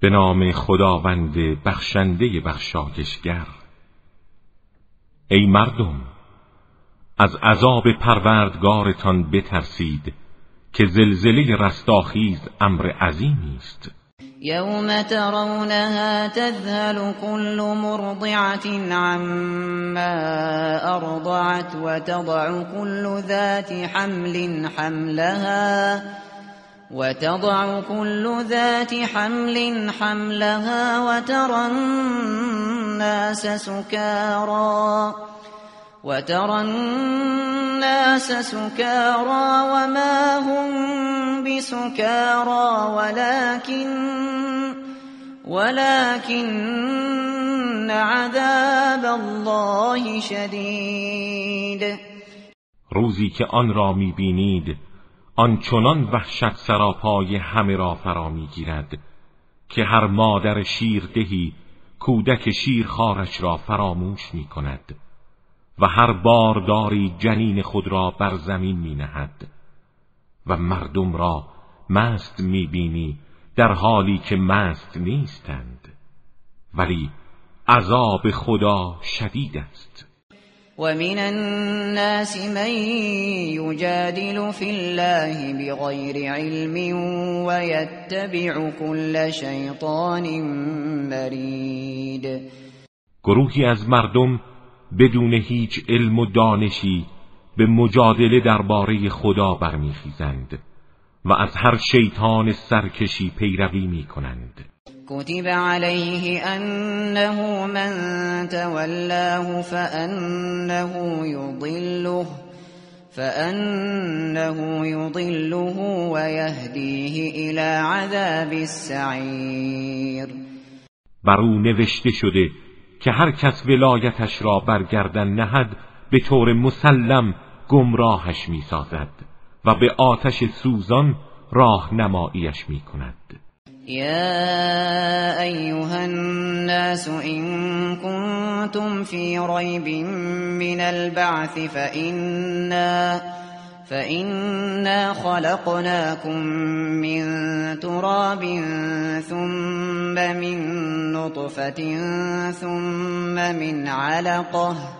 به نام خداوند بخشنده بخشایشگر. ای مردم از عذاب پروردگارتان بترسید که زلزله رستاخیز امر عظیمی است. یوم ترونها تذهل كل مرضعة عما ارضعت وتضع كل ذات حمل حملها وتضع كل ذات حمل حملها وترى الناس سكارى. وترى الناس سكارى وما هم بسكارى. ولكن ولكن عذاب الله شدید روزی که آن را میبینید آن چنان وحشت سراپای همه را فرا می‌گیرد که هر مادر شیردهی کودک شیرخوارش را فراموش می کند و هر بارداری جنین خود را بر زمین می نهد و مردم را مست می بینی در حالی که مست نیستند. ولی عذاب خدا شدید است. ومن الناس من يجادل في الله بغير علم ويتبع كل شيطان مرید گروهی از مردم بدون هیچ علم و دانشی به مجادله درباره خدا برمیخیزند و از هر شیطان سرکشی پیروی می‌کنند. كتب عليه أنه من تولاه فأنه يضله فأنه يضله ويهديه إلى عذاب السعير بر او نوشته شده که هر کس ولایتش را برگردن نهد به طور مسلم گمراهش می‌سازد و به آتش سوزان راه نماییش می کند يا أيها الناس إن كنتم في ريب من البعث فإنا فإنا خلقناكم من تراب ثم من نطفة ثم من علقة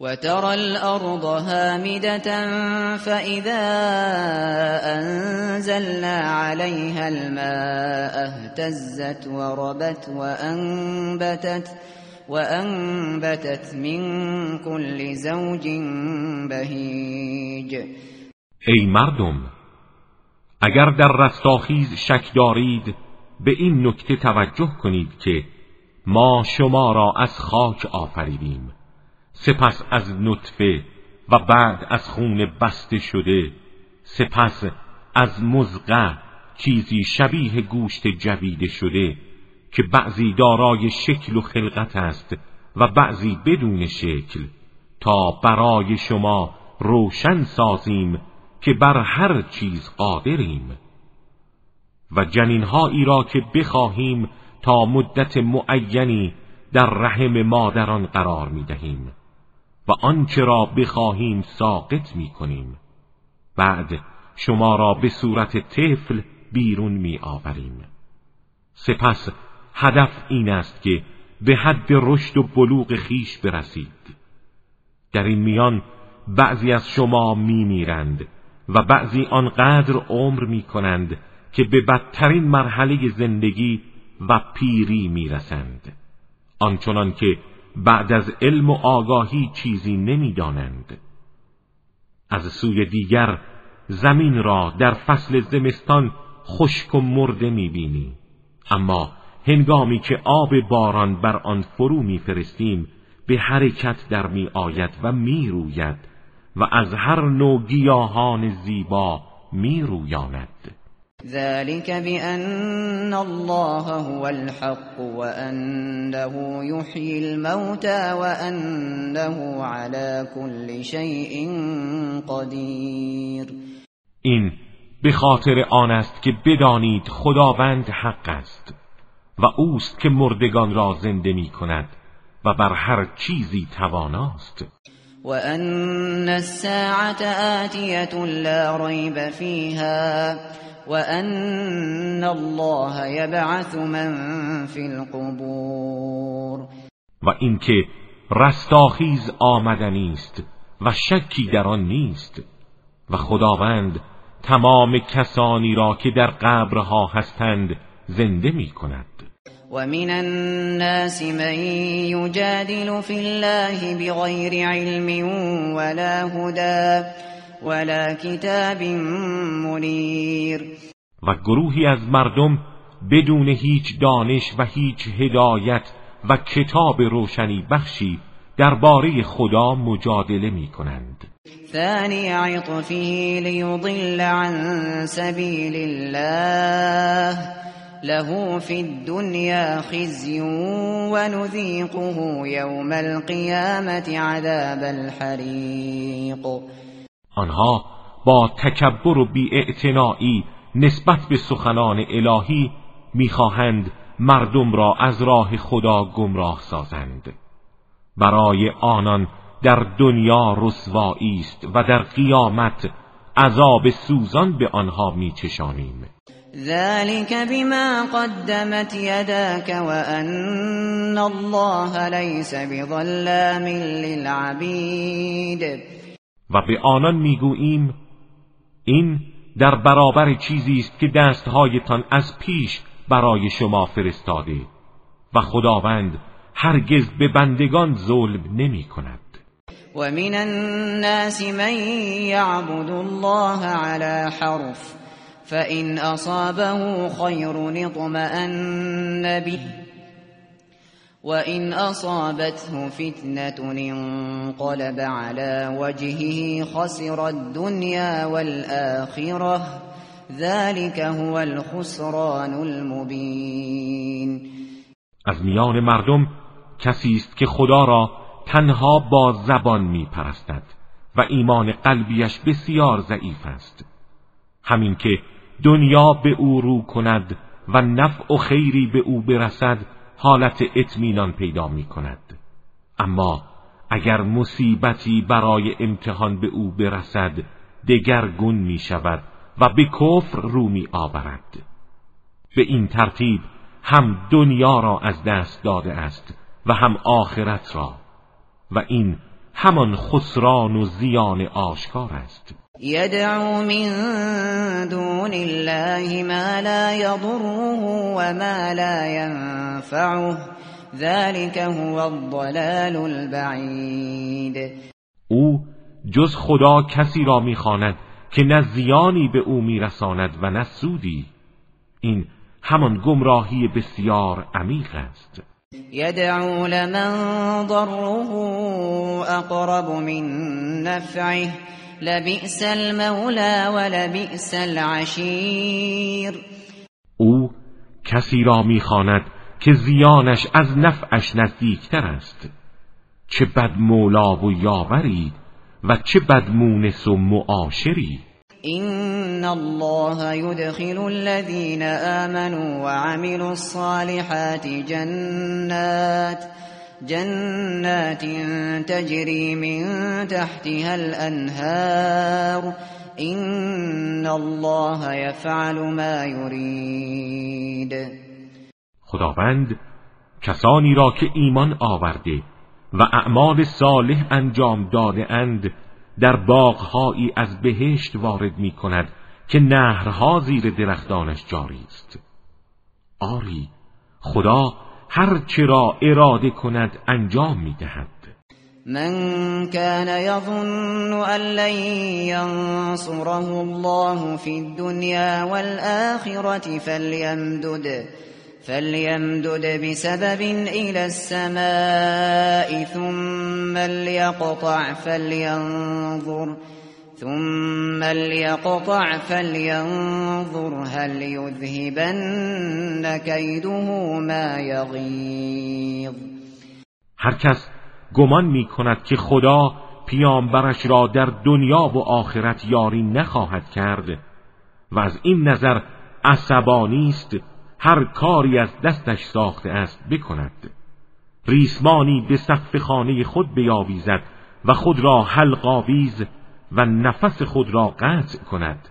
وترى الأرض هامدة فإذا أنزلنا عليها الماء اهتزت وربت وأنبتت وأنبتت من كل زوج بهیج ای مردم اگر در رستاخیز شک دارید به این نکته توجه کنید که ما شما را از خاک آفریدیم. سپس از نطفه و بعد از خون بسته شده سپس از مزقه چیزی شبیه گوشت جویده شده که بعضی دارای شکل و خلقت است و بعضی بدون شکل. تا برای شما روشن سازیم که بر هر چیز قادریم. و جنینهایی را که بخواهیم تا مدت معینی در رحم مادران قرار می دهیم و آنچه را بخواهیم ساقط می کنیم بعد شما را به صورت طفل بیرون می آوریم سپس هدف این است که به حد رشد و بلوغ خیش برسید. در این میان بعضی از شما می میرند و بعضی آنقدر عمر می کنند که به بدترین مرحله زندگی و پیری می رسند آنچنان که بعد از علم و آگاهی چیزی نمی‌دانند. از سوی دیگر زمین را در فصل زمستان خشک و مرده می‌بینی اما هنگامی که آب باران بر آن فرو میفرستیم به حرکت در می آید و می روید و از هر نوع گیاهان زیبا می رویاند ذلك بأن الله هو الحق وأنه يحيي الموتى وأنه على كل شيء قدير. این به خاطر آن است که بدانید خداوند حق است و اوست که مردگان را زنده می کند و بر هر چیزی تواناست. و ان الساعت آتیت لا ریب فیها و ان الله یبعث من فی القبور. و اینکه رستاخیز آمدنی است و شکی در آن نیست. و خداوند تمام کسانی را که در قبرها هستند زنده می کند ومن الناس من يجادل في الله بغير علم ولا هدى. ولا كتاب منیر و گروهی از مردم بدون هیچ دانش و هیچ هدایت و کتاب روشنی بخشی درباره خدا مجادله می کنند ثانی عطفه لیضل عن سبیل الله له في الدنيا خزي ونذيقه يوم القيامة عذاب الحريق آنها با تکبر و بیاعتنایی نسبت به سخنان الهی می‌خواهند مردم را از راه خدا گمراه سازند. برای آنان در دنیا رسوایی است و در قیامت عذاب سوزان به آنها میچشانیم. ذلك بما قدمت يداك وأن الله ليس بظلام للعبید و به آنان می‌گوییم این در برابر چیزی است که دستهایتان از پیش برای شما فرستاده و خداوند هرگز به بندگان ظلم نمی کند و من الناس من یعبد الله على حرف فإن أصابه خير اطمأن به. وإن أصابته فتنة انقلب على وجهه خسر الدنيا والآخرة. ذلك هو الخسران المبين. از میان مردم کسی است که خدا را تنها با زبان می پرستد و ایمان قلبیش بسیار ضعیف است. همین که دنیا به او رو کند و نفع و خیری به او برسد حالت اطمینان پیدا می کند. اما اگر مصیبتی برای امتحان به او برسد دگرگون می شود و به کفر رو می آورد. به این ترتیب هم دنیا را از دست داده است و هم آخرت را و این همان خسران و زیان آشکار است. يدعو من دون الله ما لا يضره وما لا ينفعه. ذلك هو الضلال البعید او جز خدا کسی را می‌خواند که نه زیانی به او میرساند و نه سودی. این همان گمراهی بسیار عمیق است. یدعو لمن ضره اقرب من نفعه. لبئس المولى ولبئس العشیر او کسی را می‌خواند که زیانش از نفعش نزدیکتر است. چه بد مولا و یاوری و چه بد مونس و معاشری. این الله يدخل الذين آمنوا وعملوا الصالحات جنات جنات تجری من تحتها الانهار این الله یفعل ما یرید خداوند کسانی را که ایمان آورده و اعمال صالح انجام داده اند در باغهایی از بهشت وارد می کند که نهرها زیر درختانش جاری است. آری خدا هر چرا اراده کند انجام می دهد من كان يظن أن لن ينصره الله في الدنيا والآخرة فليمدد فليمدد بسبب إلى السماء ثم ليقطع فلينظر ثم ليقطع فلينظر هل يذهبن كيده ما يغيظ. هر کس گمان می کند که خدا پیامبرش را در دنیا و آخرت یاری نخواهد کرد و از این نظر عصبانی است هر کاری از دستش ساخته است بکند. ریسمانی به سقف خانه خود بیاویزد و خود را حلقاویز و نفس خود را قطع کند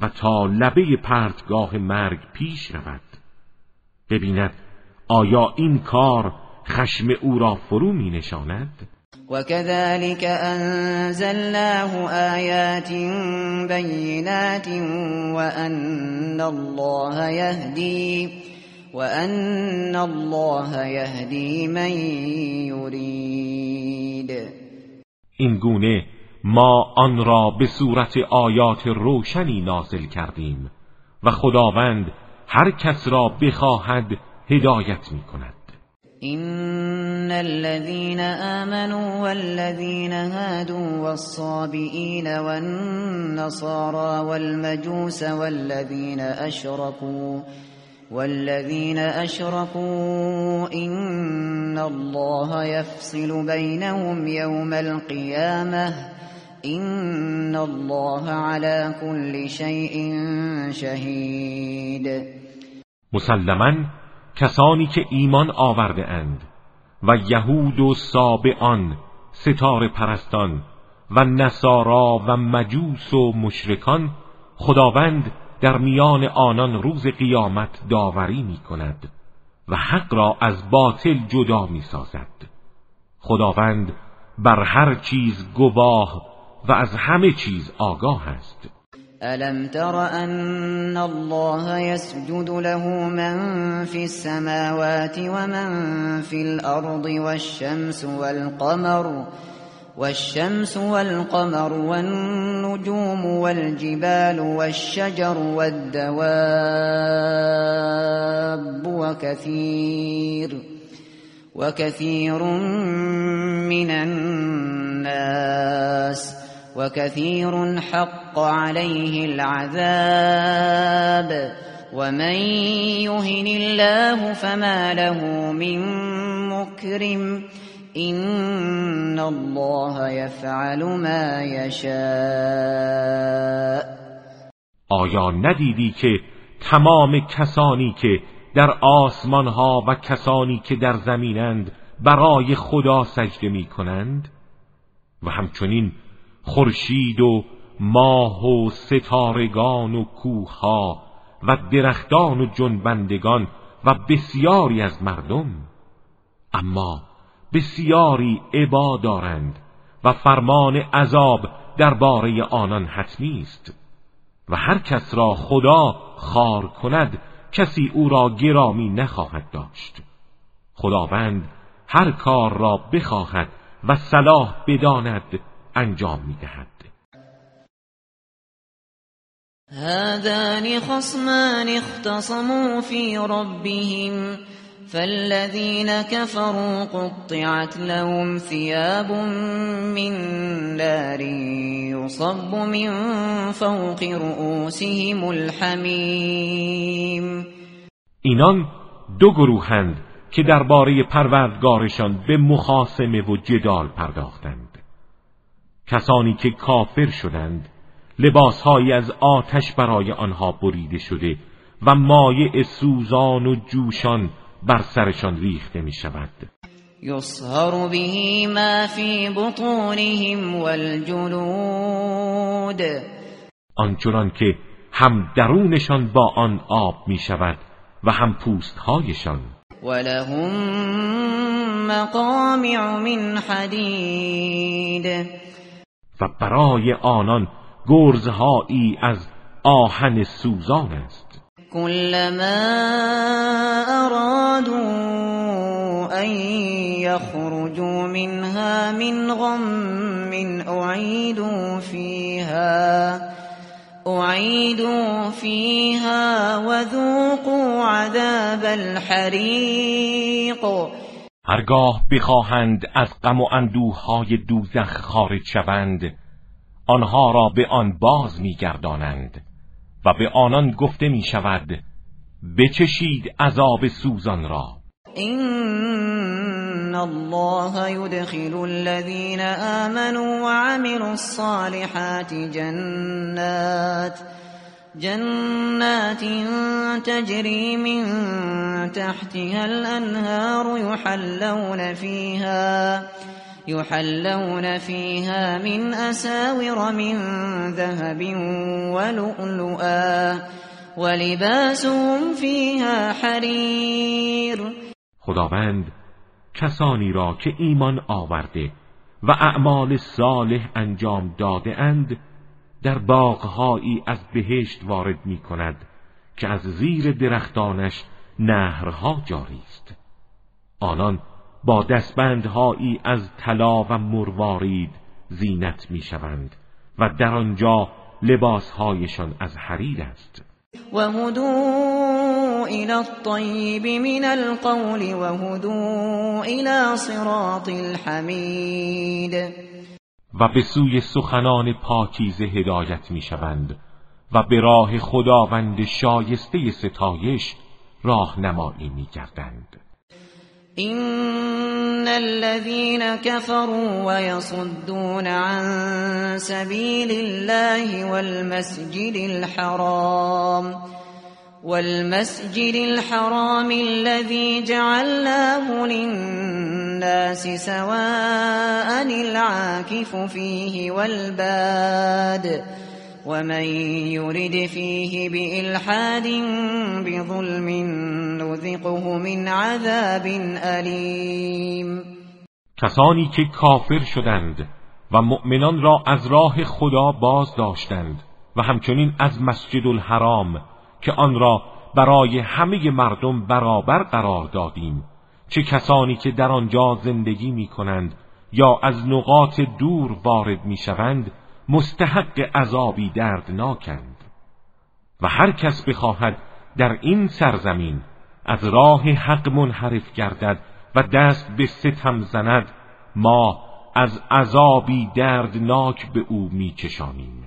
و تا لبه پرتگاه مرگ پیش رود ببیند آیا این کار خشم او را فرو می نشاند؟ وكذلك أنزلناه آيات بينات وأن الله يهدي وأن الله يهدي من يريد این گونه ما آن را به صورت آیات روشنی نازل کردیم و خداوند هر کس را بخواهد هدایت می کند إن الذين آمنوا والذين هادوا والصابئين والنصارى والمجوس والذين أشركوا والذين أشركوا إن الله يفصل بينهم يوم القيامة إن الله على كل شيء شهيد. مسلما کسانی که ایمان آورده اند و یهود و سابعان ستاره پرستان و نصارا و مجوس و مشرکان خداوند در میان آنان روز قیامت داوری می کند و حق را از باطل جدا می سازد خداوند بر هر چیز گواه و از همه چیز آگاه است. ألم تر أن الله يسجد له من في السماوات ومن في الأرض والشمس والقمر والشمس والقمر والنجوم والجبال والشجر والدواب وكثير وكثير من الناس. وكثير حق عليه العذاب ومن يهن الله فما له من مكرم إن الله يفعل ما يشاء. آیا ندیدی که تمام کسانی که در آسمان ها و کسانی که در زمینند برای خدا سجده می کنند و همچنین خورشید و ماه و ستارگان و کوها و درختان و جنبندگان و بسیاری از مردم. اما بسیاری عبا دارند و فرمان عذاب درباره آنان حتمی است و هر کس را خدا خار کند کسی او را گرامی نخواهد داشت. خداوند هر کار را بخواهد و صلاح بداند. انجام می‌دهد. هذان خصمان اختصموا في ربهم فالذين كفروا قطعت لهم ثياب من نار يصب من فوق رؤوسهم الحمیم. اینان دو گروهند که درباره پروردگارشان به مخاسمه و جدال پرداختند. کسانی که کافر شدند لباسهایی از آتش برای آنها بریده شده و مایع سوزان و جوشان بر سرشان ریخته می شود يصهر به ما في بطونهم والجلود. آنچنان که هم درونشان با آن آب می شود و هم پوستهایشان. ولهم مقامع من حدید. و برای آنان گرزهایی از آهن سوزان است. كلما ارادوا ان يخرجوا منها من غم اعيدوا فيها اعيدوا فيها وذوقوا عذاب الحريق هرگاه بخواهند از غم و اندوهای دوزخ خارج شوند آنها را به آن باز میگردانند و به آنان گفته می شود بچشید عذاب سوزان را. این الله يدخل الذين آمنوا وعملوا الصالحات جنات جنات تجري من تحتها الأنهار يحلون فيها يحلون فيها من أساور من ذهب ولؤلؤا ولباسهم فيها حرير. خداوند کسانی را که ایمان آورده و اعمال صالح انجام داده اند در باغهایی از بهشت وارد می کند که از زیر درختانش نهرها جاری است. آنان با دستبندهایی از طلا و مروارید زینت می‌شوند و در آنجا لباسهایشان از حریر است. و هدو الى الطیب من القول و هدو الى صراط الحمید و به سوی سخنان پاکیزه هدایت می‌شوند و به راه خداوند شایسته ستایش راهنمایی میگردند. إن الذين كفروا ويصدون عن سبيل الله والمسجد الحرام والمسجد الحرام الذي جعلناه سواء العاكف فيه والباد ومن يرد فيه بإلحاد بظلم نذقه من عذاب علیم کسانی که کافر شدند و مؤمنان را از راه خدا باز داشتند و همچنین از مسجد الحرام که آن را برای همه مردم برابر قرار دادیم. چه کسانی که در آنجا زندگی می کنند یا از نقاط دور وارد می شوند مستحق عذابی دردناکند. و هر کس بخواهد در این سرزمین از راه حق منحرف گردد و دست به ستم زند ما از عذابی دردناک به او میچشانیم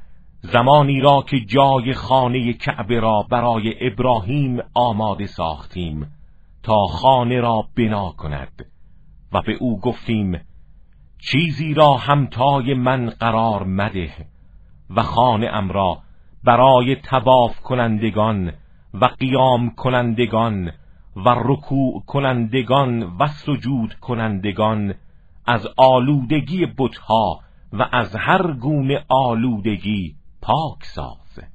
زمانی را که جای خانه کعبه را برای ابراهیم آماده ساختیم تا خانه را بنا کند و به او گفتیم چیزی را همتای من قرار مده و خانه ام را برای تواف کنندگان و قیام کنندگان و رکوع کنندگان و سجود کنندگان از آلودگی بتها و از هر گونه آلودگی پاک ساز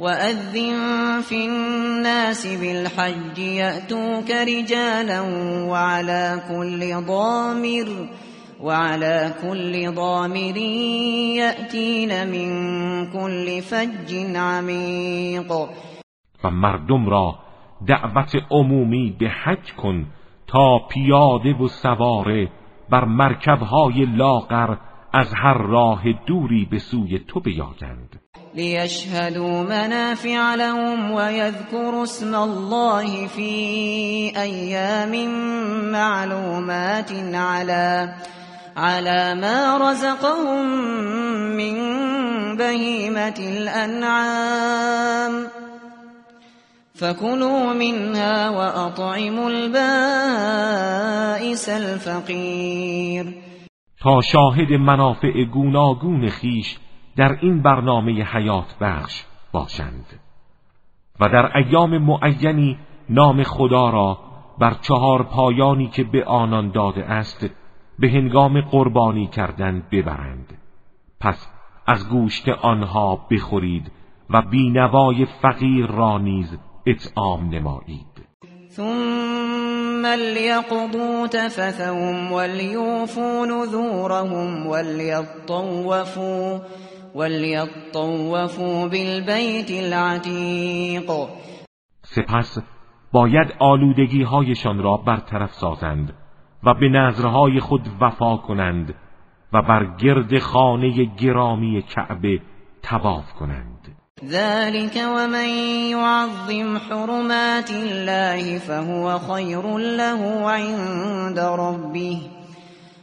وأذن في الناس بالحج يأتوك رجالا وعلى كل ضامر وعلى كل ضامر يأتين من كل فج عميق. و مردم را دعوت عمومی به حج کن تا پیاده و سواره بر مرکبهای لاغر از هر راه دوری به سوی تو بیایند. ليشهدوا منافع لهم ويذكروا اسم الله في أيام معلومات على على ما رزقهم من بهيمة الأنعام. فكلوا منها وأطعموا البائس الفقیر تا شاهد منافع گوناگون خیش در این برنامه حیات بخش باشند و در ایام معینی نام خدا را بر چهار پایانی که به آنان داده است به هنگام قربانی کردن ببرند. پس از گوشت آنها بخورید و بینوای فقیر را نیز اطعام نمایید. ثم ليقضوا تفثهم وليوفوا نذورهم وليطوفوا وليطوفوا بالبيت العتیق سپس باید آلودگی هایشان را برطرف سازند و به نظرهای خود وفا کنند و بر گرد خانه گرامی کعبه تواف کنند. ذلك ومن يعظم حرمات الله فهو خير له عند ربه.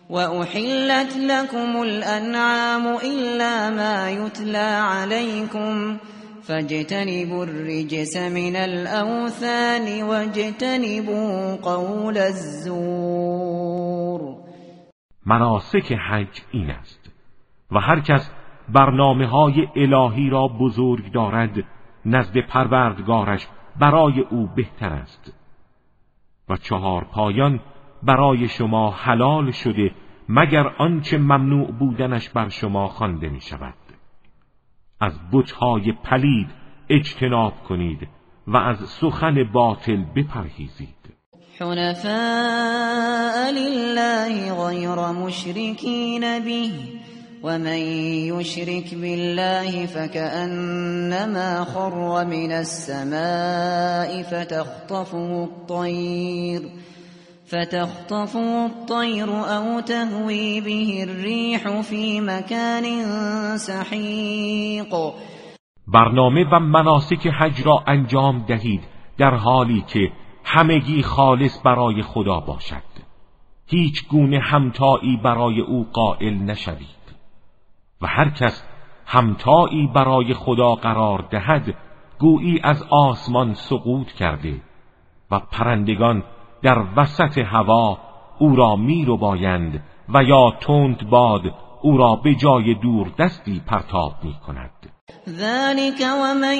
وأحلت لكم الأنعام إلا ما يتلى عليكم فاجتنبوا الرجس من الأوثان واجتنبوا قول الزور. مناسک حج این است و هر کس برنامه های الهی را بزرگ دارد نزد پروردگارش برای او بهتر است. و چهار پایان برای شما حلال شده مگر آنچه ممنوع بودنش بر شما خوانده می شود از بتهای پلید اجتناب کنید و از سخن باطل بپرهیزید. حنفاء لله غیر مشرکین به ومن يشرك بالله فكأنما خر من السماء فتخطفه الطير فتخطفه الطير أو تهوي به الريح في مكان سحيق. برنامه و مناسک حج را انجام دهید در حالی که همگی خالص برای خدا باشد. هیچ گونه همتایی برای او قائل نشوید و هر کس همتایی برای خدا قرار دهد گویی از آسمان سقوط کرده و پرندگان در وسط هوا او را می رو بایند و یا تند باد او را به جای دور دستی پرتاب می کند ذلك ومن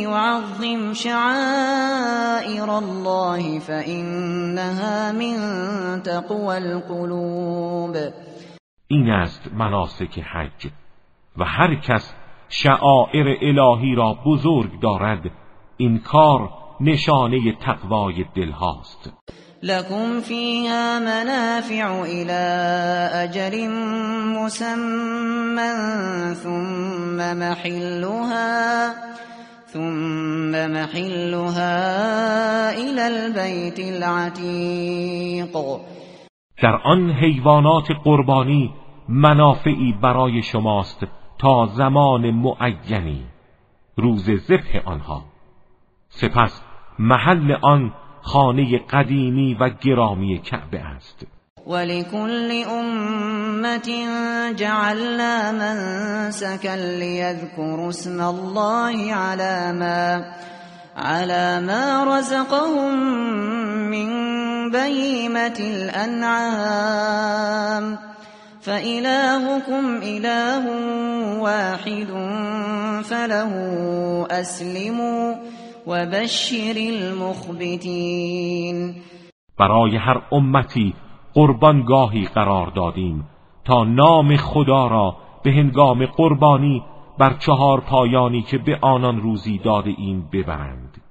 يعظم شعائر الله فإنها من تقوى القلوب. این است مناسک حج و هر کس شعائر الهی را بزرگ دارد این کار نشانه تقوای دل هاست. لكم فيها منافع إلى أجل مسمى ثم محلها ثم محلها إلى البيت العتيق در آن حیوانات قربانی منافعی برای شماست تا زمان معینی روز ذبح آنها. سپس محل آن خانه قدیمی و گرامی کعبه است. ولكل امت جعلنا منسكا ليذكروا اسم الله على ما على ما رزقهم من بهيمة الأنعام. فإلهكم إله واحد فله أسلموا. وبشر المخبتین. برای هر امتی قربانگاهی قرار دادیم تا نام خدا را به هنگام قربانی بر چهار پایانی که به آنان روزی داده این ببرند.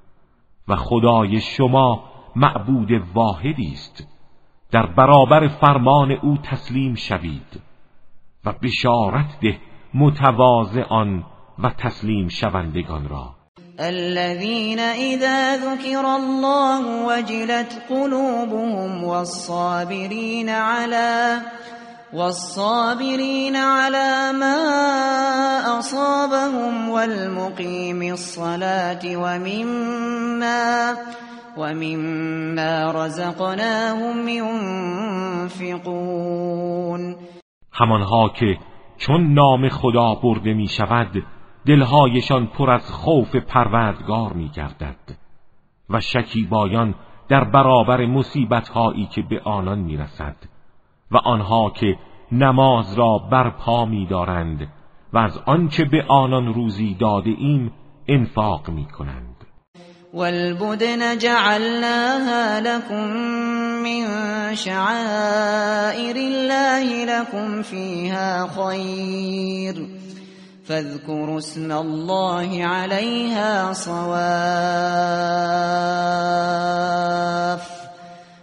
و خدای شما معبود واحدی است. در برابر فرمان او تسلیم شوید و بشارت ده متواضعان و تسلیم شوندگان را. الذين إذا ذكر الله وجلت قلوبهم والصابرين على والصابرين على ما أصابهم والمقيم الصلاة ومما ومما رزقناهم ينفقون. همانها که چون نام خدا برده می شود دلهایشان پر از خوف پروردگار می گردد و شکیبایان در برابر مصیبت هایی که به آنان می رسد و آنها که نماز را برپا می دارند و از آنچه به آنان روزی داده ایم انفاق می کنند والبدن جعلناها لكم من شعائر الله لكم فيها خير. فاذكروا اسم الله عليها صواف.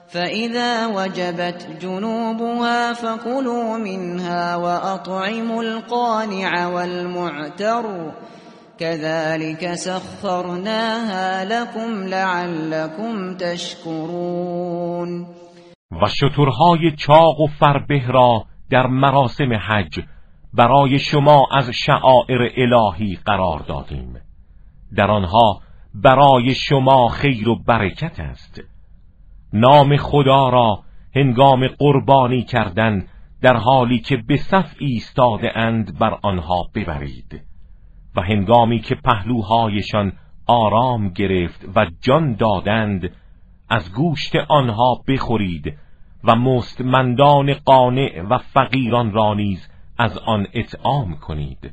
فإذا وجبت جنوبها فكلوا منها وأطعموا القانع والمعتر. كذلك سخرناها لكم لعلكم تشكرون. و شترهای چاق و فربه را در مراسم حج برای شما از شعائر الهی قرار دادیم. در آنها برای شما خیر و برکت است. نام خدا را هنگام قربانی کردن در حالی که به صف ایستاده اند بر آنها ببرید و هنگامی که پهلوهایشان آرام گرفت و جان دادند از گوشت آنها بخورید و مستمندان قانع و فقیران را نیز از آن اطعام کنید.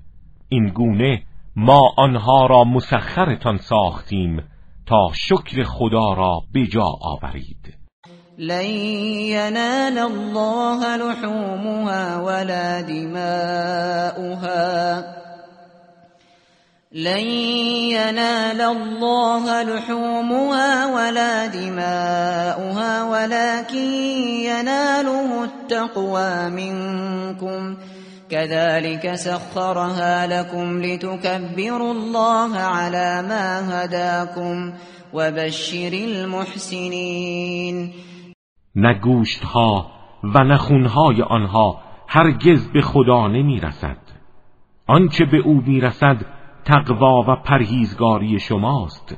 این گونه ما آنها را مسخرتان ساختیم تا شکر خدا را به جا آورید. لن ینال الله لحومها ولا دماؤها. لن ينال الله لحومها ولا دماؤها ولكن يناله التقوى منكم كذلك سخرها لكم لتكبروا الله على ما هداكم وبشر المحسنين. نگوشت ها و نخونهای آنها هرگز به خدا نمی رسد آنچه به او می رسد تقوا و پرهیزگاری شماست.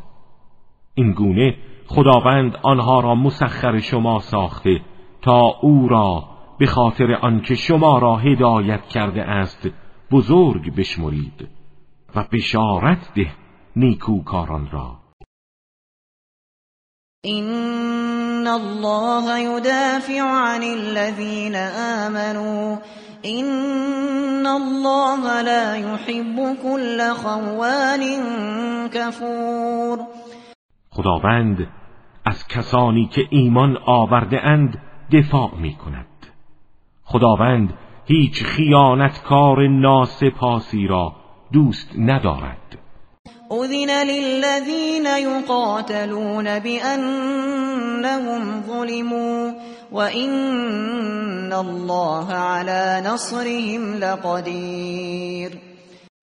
این گونه خداوند آنها را مسخر شما ساخته تا او را به خاطر آنکه شما را هدایت کرده است بزرگ بشمرید و بشارت ده نیکوکاران را. این الله يدافع عن الذين آمنوا. این الله لا يحب كل خوان کفور خداوند از کسانی که ایمان آورده اند دفاع می کند خداوند هیچ خیانتکار ناسپاسی را دوست ندارد. اذن للذین یقاتلون بأنهم ظلموا وَإِنَّ الله على نصرهم لقدیر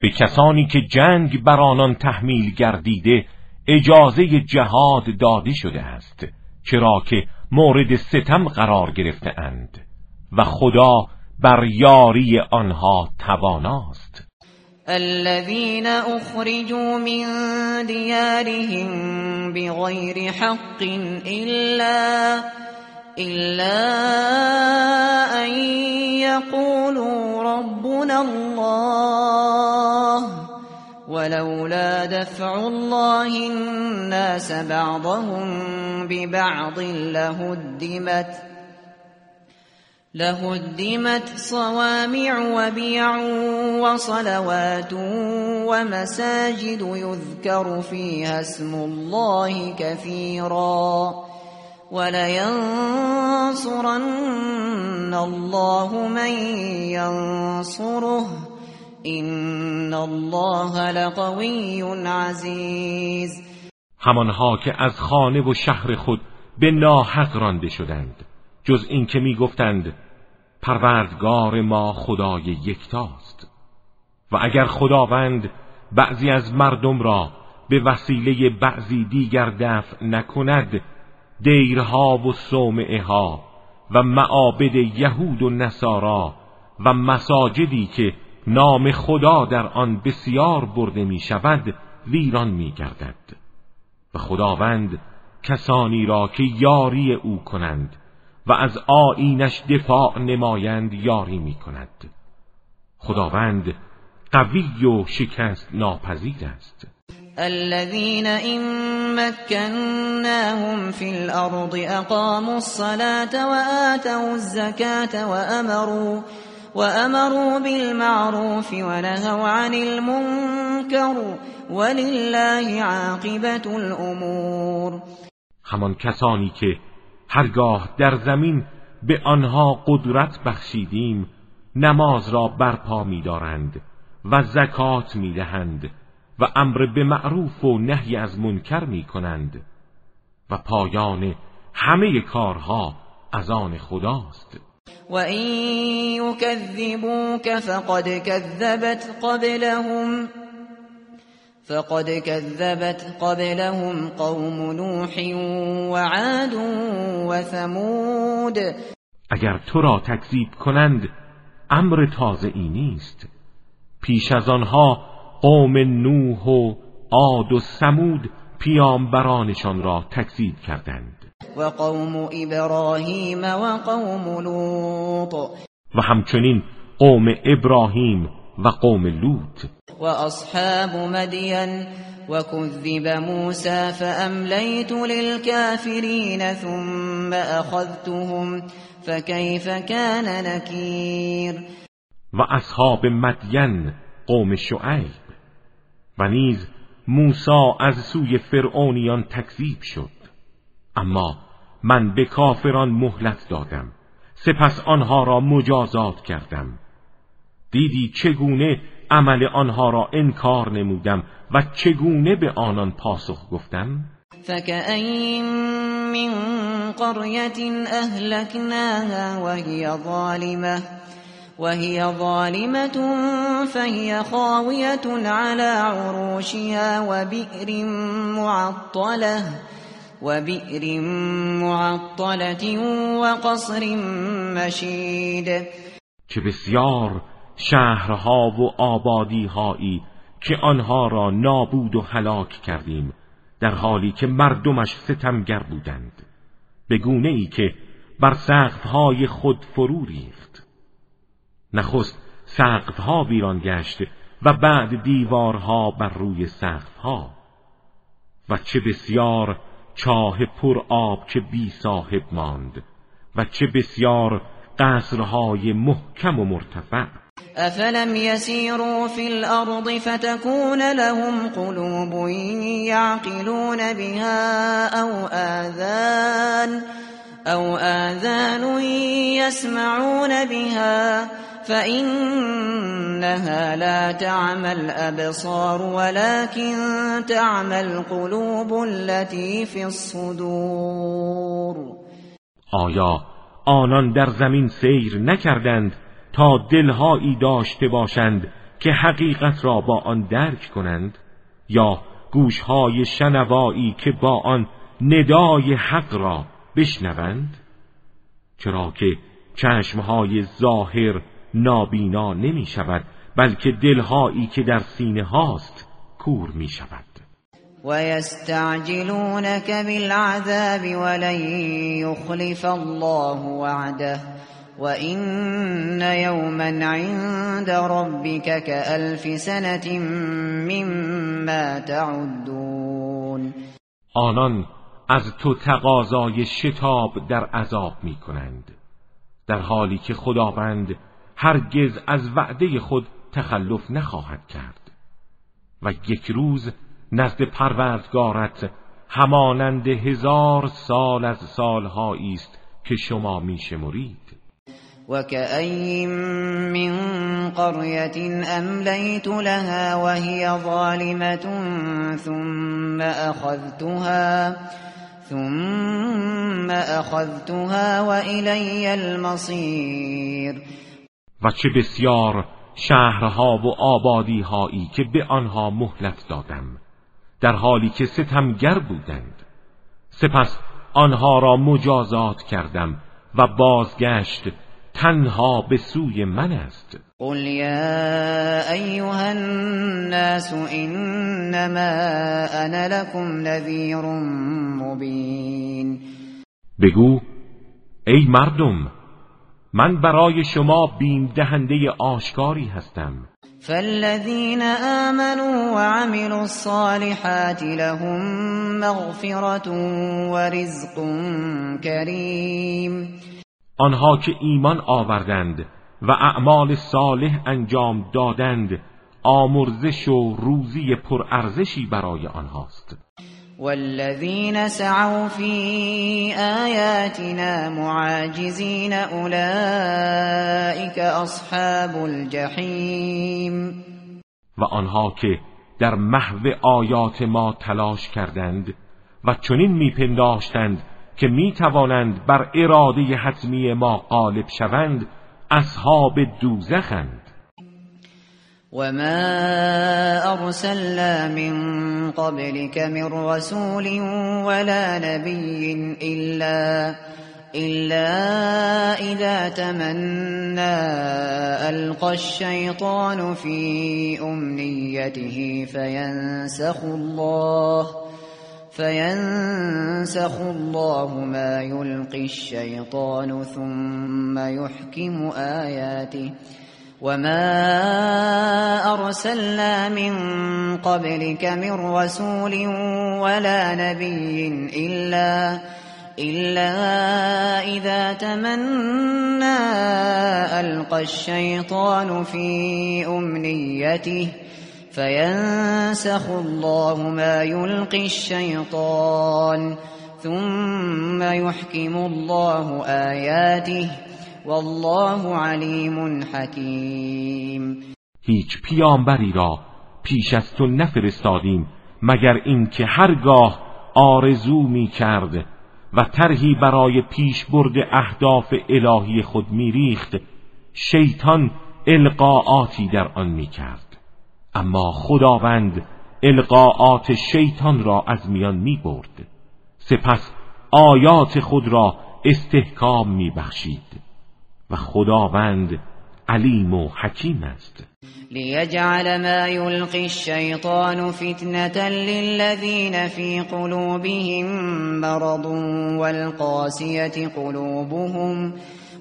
به کسانی که جنگ بر آنان تحمیل گردیده اجازه جهاد داده شده است چرا که مورد ستم قرار گرفته اند. و خدا بر یاری آنها تواناست. الذين اخرجوا من ديارهم بغير حق الا إلا أن يقولوا ربنا الله ولولا دفع الله الناس بعضهم ببعض لهدمت لهدمت صوامع وبيع وصلوات ومساجد يذكر فيها اسم الله كثيراً ولینصرن الله من ینصره این الله لقوی عزیز همانها که از خانه و شهر خود به ناحق رانده شدند. جز اینکه می‌گفتند پروردگار ما خدای یکتاست. و اگر خداوند بعضی از مردم را به وسیله بعضی دیگر دفع نکند دیرها و صومعه ها و معابد یهود و نصارا و مساجدی که نام خدا در آن بسیار برده می شود ویران می گردد و خداوند کسانی را که یاری او کنند و از آینش دفاع نمایند یاری می کند خداوند قوی و شکست ناپذیر است. الذين إن مكناهم في الأرض أقاموا الصلاة وآتوا الزكاة وأمروا وأمروا بالمعروف ونهوا عن المنكر ولله عاقبة الأمور. همان کسانی که هرگاه در زمین به آنها قدرت بخشیدیم نماز را برپا می‌دارند و زکات می‌دهند و امر به معروف و نهی از منکر می‌کنند و پایان همه کارها از آن خداست. و این یکذبوک فقد کذبت قبلهم فقد كذبت قبلهم قوم نوح وعاد وثمود. اگر تو را تکذیب کنند امر تازه ای نیست. پیش از آنها قوم نوح و عاد و سمود پیامبرانشان را تکذیب کردند. و قوم ابراهیم و قوم لوط. و همچنین قوم ابراهیم و قوم لوط. و اصحاب مدین و کذب موسى فاملیت للكافرین ثم اخذتهم فكيف كان نکیر. و اصحاب مدین قوم شعیب. و نیز موسی از سوی فرعونیان تکذیب شد. اما من به کافران مهلت دادم. سپس آنها را مجازات کردم. دیدی چگونه عمل آنها را انکار نمودم و چگونه به آنان پاسخ گفتم؟ فکأین من قرية اهلکناها وهي ظالمه وهي ظالمة فهي خاوية على عروشها وبئر معطلة وبئر معطلة وقصر مشید که بسیار شهرها و آبادیهایی که آنها را نابود و هلاک کردیم در حالی که مردمش ستمگر بودند. به گونه ای که بر سقفهای خود فرو ریخت. نخست سقفها ویران گشت و بعد دیوارها بر روی سقفها. و چه بسیار چاه پر آب که بی صاحب ماند و چه بسیار قصرهای محکم و مرتفع. افلم يسيروا في الأرض فتكون لهم قلوب يعقلون بها أو آذان أو آذان يسمعون بها فإنها لا تعمى الأبصار ولكن تعمى القلوب التي في الصدور آیا آنان در زمین سیر نکردند تا دلهایی داشته باشند که حقیقت را با آن درک کنند یا گوشهای شنوایی که با آن ندای حق را بشنوند؟ چرا که چشمهای ظاهر نابینا نمی شود بلکه دلهایی که در سینه هاست کور می شود. ويستعجلونك بالعذاب ولن يخلف الله وعده وإن يوما عند ربك كألف سنة مما تعدون آنان از تو تقاضای شتاب در عذاب می کنند در حالی که خداوند هرگز از وعده خود تخلف نخواهد کرد. و یک روز نزد پروردگارت همانند هزار سال از سالهایی است که شما میشمرید. وكأين من قرية أمليت لها وهي ظالمة ثم أخذتها ثم أخذتها وإلي المصير و چه بسیار شهرها و آبادیهایی که به آنها مهلت دادم در حالی که ستمگر بودند. سپس آنها را مجازات کردم و بازگشت تنها به سوی من است. قل یا ایها الناس انما انا لكم نذیر مبین بگو ای مردم من برای شما بیم دهنده آشکاری هستم. فالذین آمنوا وعملوا الصالحات لهم مغفرة ورزق کریم آنها که ایمان آوردند و اعمال صالح انجام دادند آمرزش و روزی پرارزشی برای آنهاست. والذین سعوا فی آیاتنا معاجزین اولئک اصحاب الجحیم. و آنها که در محو آیات ما تلاش کردند و چنین میپنداشتند که می توانند بر اراده حتمی ما غالب شوند اصحاب دوزخند. و ما ارسلنا من قبلك من رسول ولا نبي إلا إلا إذا تمنى ألقى الشيطان في أمنيته فينسخ الله فينسخ الله ما يلقي الشيطان ثم يحكم آياته. وما أرسلنا من قبلك من رسول ولا نبي إلا إلا إذا تمنى ألقى الشيطان في أمنيته فينسخ الله ما يلقي الشيطان ثم يحكم الله آياته والله علیم حکیم هیچ پیامبری را پیش از تو نفرستادیم مگر اینکه هرگاه آرزو می کرد و طرحی برای پیش برد اهداف الهی خود میریخت شیطان القاعاتی در آن می کرد اما خداوند القاعات شیطان را از میان می برد سپس آیات خود را استحکام می بخشید و خداوند علیم و حکیم است. لیجعل ما یلقی الشیطان فتنة للذین فی قلوبهم مرض والقاسیة قلوبهم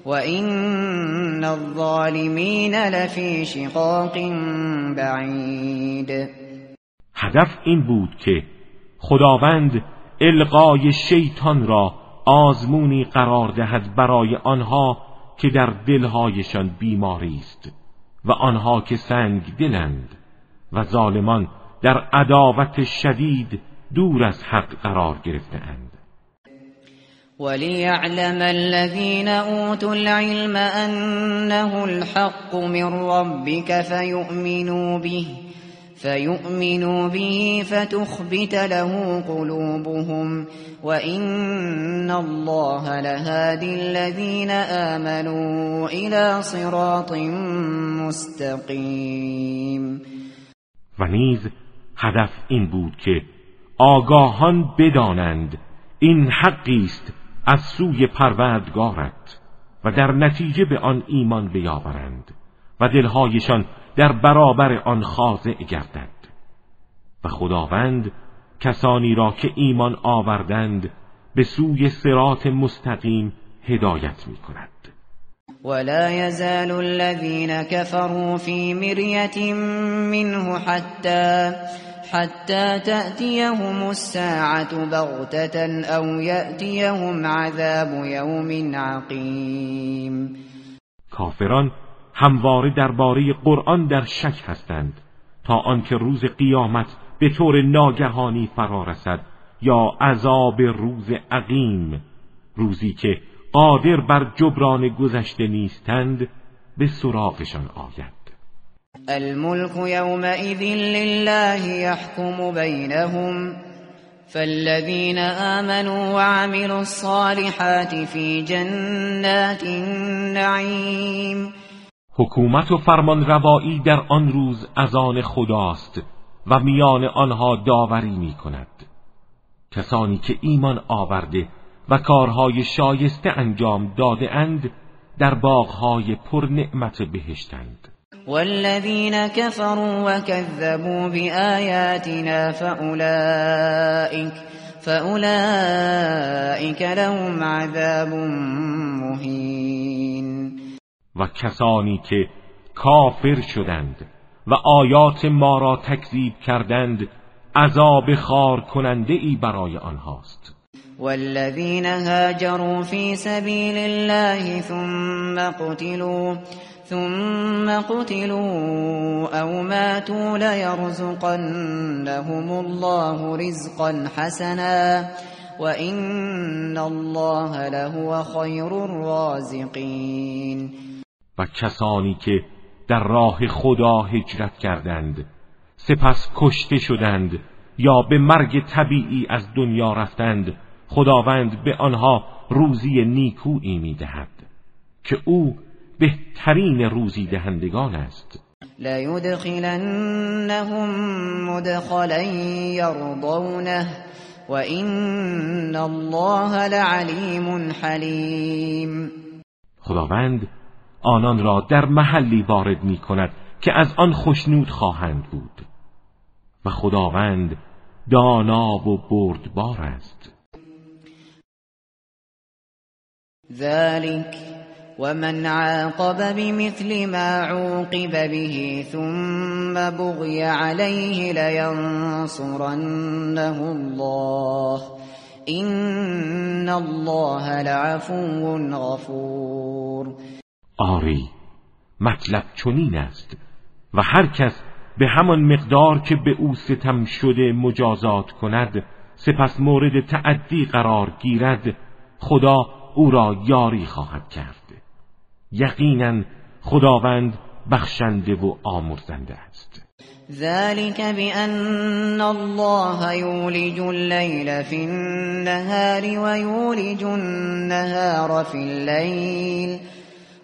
وَإِنَّ الظَّالِمِينَ لَفِي شِقَاقٍ بَعِيدٍ. هدف این بود که خداوند القای شیطان را آزمونی قرار دهد برای آنها که در دلهایشان بیماری است و آنها که سنگ دلند و ظالمان در عداوت شدید دور از حق قرار گرفتهاند. وليعلم الذين أوتوا العلم أنه الحق من ربك فيؤمنوا به فيؤمنوا به فتخبت له قلوبهم. وإن الله لهادي الذين آمنوا إلى صراط مستقيم. و نیز هدف این بود که آگاهان بدانند این حقی است از سوی پروردگارت و در نتیجه به آن ایمان بیاورند و دلهایشان در برابر آن خاضع گردد. و خداوند کسانی را که ایمان آوردند به سوی صراط مستقیم هدایت می کند ولا يزال الذين كفروا في مرية منه حتى حتى تأتيهم الساعة بغتة أو يأتيهم عذاب يوم عقیم کافران همواره درباره قرآن در شک هستند تا آنکه روز قیامت به طور ناگهانی فرا رسد یا عذاب روز عقیم روزی که قادر بر جبران گذشته نیستند به سراغشان آید. الملك يومئذ لله يحكم بينهم فالذين آمنوا وعملوا الصالحات في جنات النعيم. حکومت و فرمان روایی در آن روز از آن خداست و میان آنها داوری می کند کسانی که ایمان آورده و کارهای شایسته انجام داده اند در باغهای پر نعمت بهشتند. والذین كفروا وكذبوا بآياتنا فأولئك فأولئك لهم عذاب مهین و کسانی که کافر شدند و آیات ما را تکذیب کردند عذاب خار کننده ای برای آنهاست. والذین هاجروا فی سبیل الله ثم قتلوا ثم قتلوا او ماتوا ليرزقنهم الله رزقا حسنا وان الله لهو خیر الرازقین و کسانی که در راه خدا هجرت کردند سپس کشته شدند یا به مرگ طبیعی از دنیا رفتند خداوند به آنها روزی نیکویی می‌دهد که او بهترین روزی دهندگان است. ليدخلنهم مدخلا يرضونه وان الله لعلیم حلیم خداوند آنان را در محلی وارد می کند که از آن خشنود خواهند بود. و خداوند دانا و بردبار است. ذلك ومن عاقب بمثل ما عوقب به ثم بغي عليه لينصرنه الله. این الله لعفو غفور. آری مطلب چنین است و هر کس به همان مقدار که به او ستم شده مجازات کند سپس مورد تعدی قرار گیرد خدا او را یاری خواهد کرد. یقینا خداوند بخشنده و آمرزنده است. ذلك بأن الله يولج الليل في النهار ويولج النهار في الليل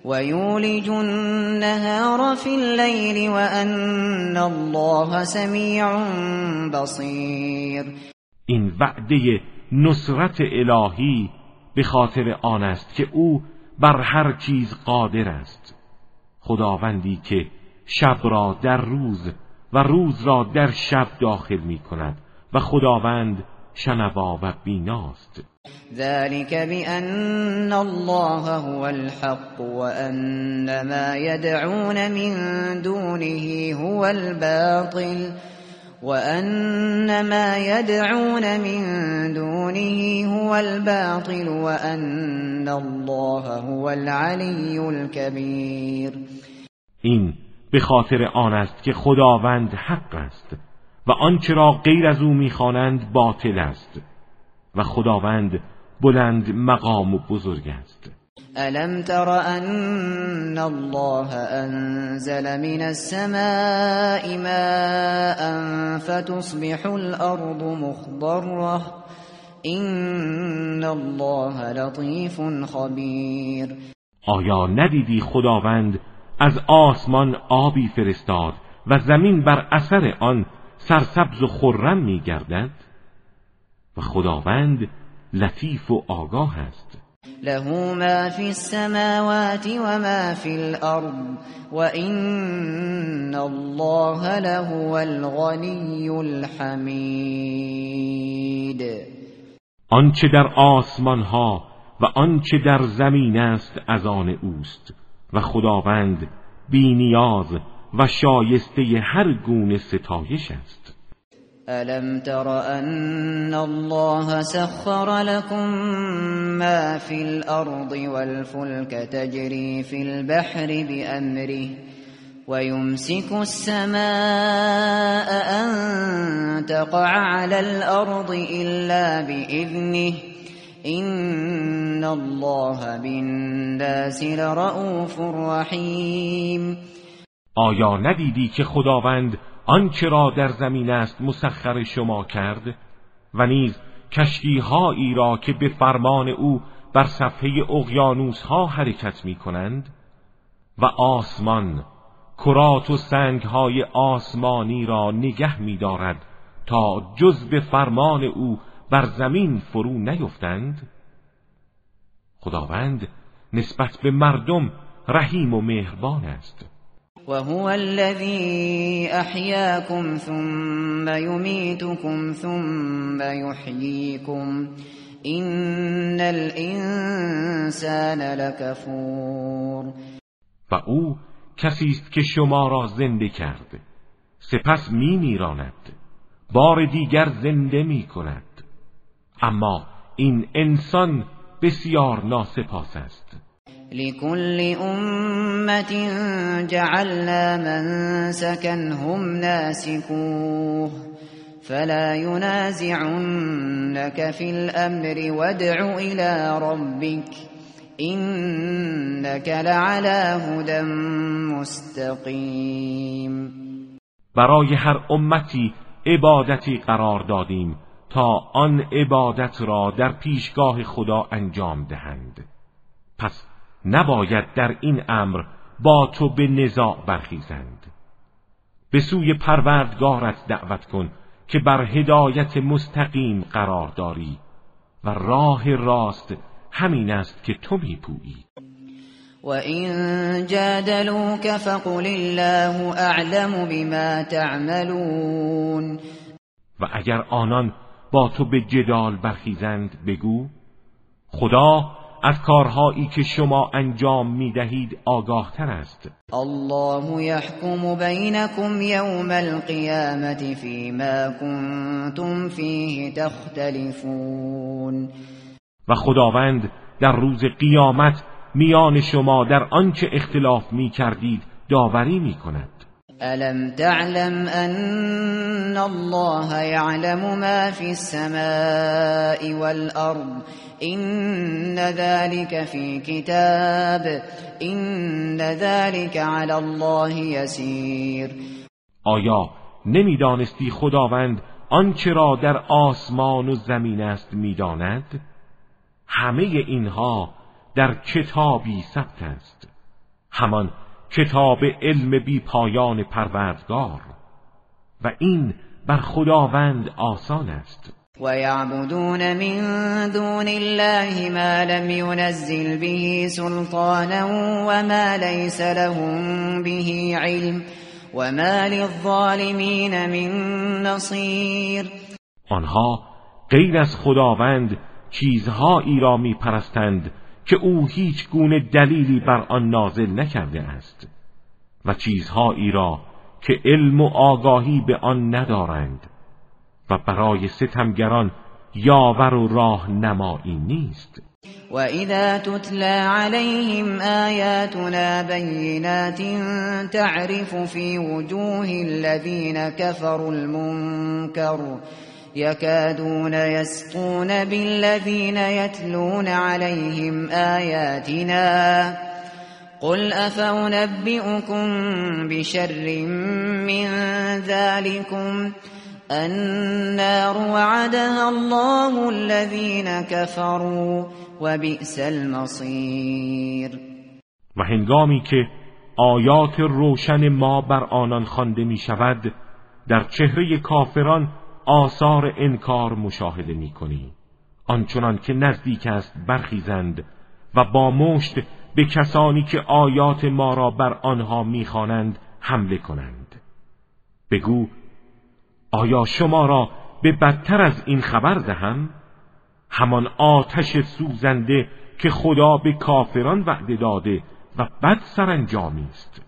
ويولج النهار في الليل وأن الله سميع بصير. این وعده نصرت الهی به خاطر آن است که او بر هر چیز قادر است. خداوندی که شب را در روز و روز را در شب داخل می کند و خداوند شنوا و بیناست. ذلك بأن الله هو الحق وأن ما يدعون من دونه هو الباطل. وأن ما يدعون من دونه هو الباطل وأن الله هو العلي الكبير. این به خاطر آن است که خداوند حق است و آنچه را غیر از او می‌خوانند باطل است و خداوند بلند مقام و بزرگ است. الم تر ان الله انزل من السماء ماء فتصبح الارض مخضره این الله لطیف خبیر آیا ندیدی خداوند از آسمان آبی فرستاد و زمین بر اثر آن سرسبز و خرم میگردد؟ و خداوند لطیف و آگاه است. له ما في السماوات وما في الأرض وإن الله له الغني الحمید آنچه در آسمان ها و آنچه در زمین است از آن اوست و خداوند بینیاز و شایسته هر گونه ستایش است. ألم تر أن الله سخر لكم ما في الأرض والفلك تجري في البحر بأمره ويمسك السماء أن تقع على الأرض إلا بإذنه إن الله بالناس لرؤوف رحيم. آیا ندیدی که خداوند آنچه را در زمین است مسخر شما کرد و نیز کشتی هایی را که به فرمان او بر صفحه اقیانوس ها حرکت می کنند و آسمان کرات و سنگ های آسمانی را نگه می دارد تا جز به فرمان او بر زمین فرو نیفتند؟ خداوند نسبت به مردم رحیم و مهربان است. وهو الذي احياكم ثم يميتكم ثم يحييكم. این الانسان لکفور و او کسی است که شما را زنده کرد سپس می میراند بار دیگر زنده می کند. اما این انسان بسیار ناسپاس است. لكل امت جعلنا منسكا هم ناسكوه فلا ينازعنك في الامر وادع الى ربك انك لعلى هدى مستقیم برای هر امتی عبادتی قرار دادیم تا آن عبادت را در پیشگاه خدا انجام دهند. پس نباید در این امر با تو به نزاع برخیزند. به سوی پروردگارت دعوت کن که بر هدایت مستقیم قرار داری و راه راست همین است که تو میپویی. و این جادلوك فقل الله اعلم بما تعملون. و اگر آنان با تو به جدال برخیزند بگو خدا از کارهایی که شما انجام می دهید آگاه تر است. الله یحکم بینکم یوم القیامت فیما کنتم فیه تختلفون. و خداوند در روز قیامت میان شما در آنچه اختلاف می کردید داوری می کند الم تعلم ان الله يعلم ما في السماء والارض ان ذلك في كتاب. ان ذلك على الله يسير. آیا نمی‌دانستی خداوند آنچه را در آسمان و زمین است می‌داند؟ همه اینها در کتابی ثبت است. همان کتاب علم بی پایان پروردگار. و این بر خداوند آسان است. ويعبدون من دون الله ما لم ينزل به سلطانا وما ليس لهم به علم وما للظالمين من نصير. آنها غیر از خداوند چیزهایی را می پرستند که او هیچ گونه دلیلی بر آن نازل نکرده است و چیزهایی را که علم و آگاهی به آن ندارند و برای ستمگران یاور و راه نمایی نیست. و اذا تتلا علیهم آیاتنا بینات تعرف فی وجوه الذین كفروا المنکر يكادون يسقون بالذين يتلون عليهم آياتنا قل أفأنبئكم بشر من ذلكم النار وعدها الله الذين كفروا وبئس المصير. و هنگامی که آیات روشن ما بر آنان خوانده می شود در چهره کافران آثار انکار مشاهده می کنی آنچنان که نزدیک است برخیزند و با مشت به کسانی که آیات ما را بر آنها می‌خوانند حمله کنند. بگو آیا شما را به بدتر از این خبر دهم؟ همان آتش سوزنده که خدا به کافران وعده داده و بد سرانجامی است.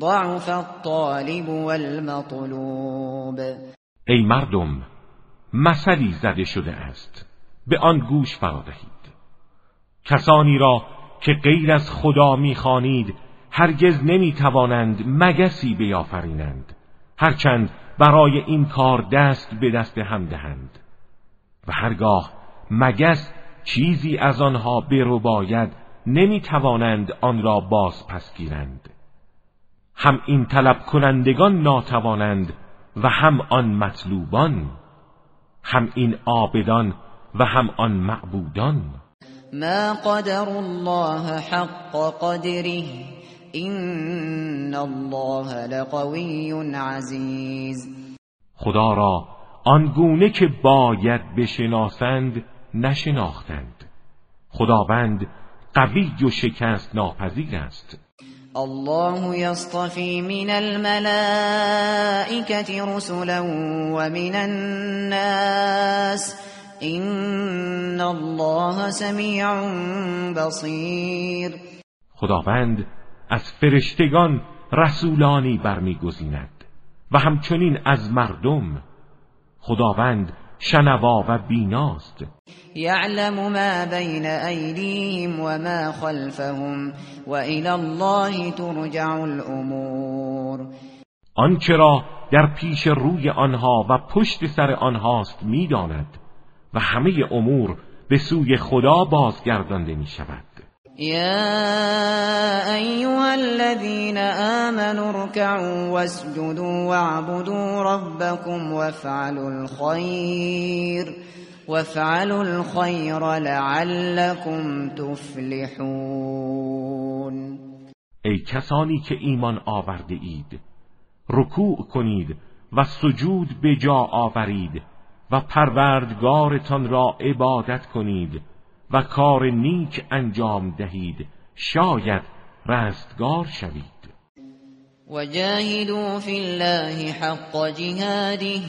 ضعف الطالب والمطلوب. ای مردم مثلی زده شده است. به آن گوش فرا دهید. کسانی را که غیر از خدا می‌خوانید هرگز نمی‌توانند مگسی بیافرینند. هرچند برای این کار دست به دست هم دهند. و هرگاه مگس چیزی از آنها برو باید نمی توانند آن را باز پس گیرند. هم این طلب کنندگان ناتوانند و هم آن مطلوبان هم این عابدان و هم آن معبودان. ما قدر الله حق قدره این الله لقوی عزیز خدا را آنگونه که باید بشناسند نشناختند. خداوند قوی و شکست ناپذیر است. الله يصطفي من الملائكة رسلا ومن الناس إن الله سميع بصير. خداوند از فرشتگان رسولانی برمیگزیند و همچنین از مردم. خداوند شنوا و بیناست. یعلم ما بین ایدیهم و ما خلفهم و الى الله ترجع الامور. آنچه را در پیش روی آنها و پشت سر آنهاست می‌داند و همه امور به سوی خدا بازگردانده می شود يا أيها الذين آمنوا اركعوا واسجدوا واعبدوا ربكم وافعلوا الخير وافعلوا الخير لعلكم تفلحون. ای کسانی که ایمان آورده اید رکوع کنید و سجود به جا آورید و پروردگارتان را عبادت کنید. و کار نیک انجام دهید. شاید رستگار شوید. وجاهدوا في الله حق جهاده.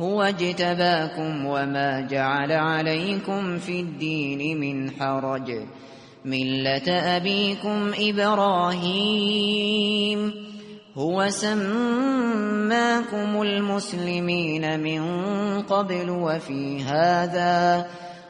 هو اجتباكم وما جعل عليكم في الدين من حرج. ملة أبيكم إبراهيم. هو سماكم المسلمين من قبل وفي هذا.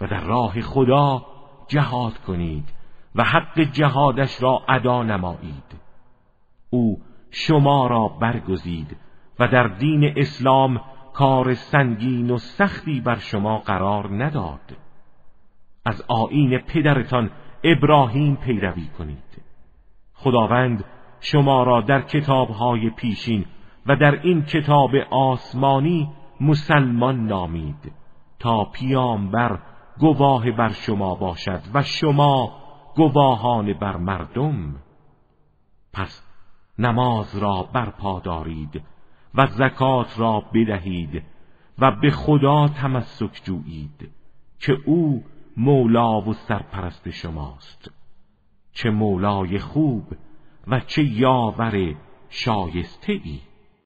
و در راه خدا جهاد کنید و حق جهادش را ادا نمایید. او شما را برگزید و در دین اسلام کار سنگین و سختی بر شما قرار نداد. از آین پدرتان ابراهیم پیروی کنید. خداوند شما را در کتابهای پیشین و در این کتاب آسمانی مسلمان نامید تا پیامبر گواه بر شما باشد و شما گواهان بر مردم. پس نماز را برپا دارید و زکات را بدهید و به خدا تمسک جویید که او مولا و سرپرست شماست. چه مولای خوب و چه یاور شایسته ای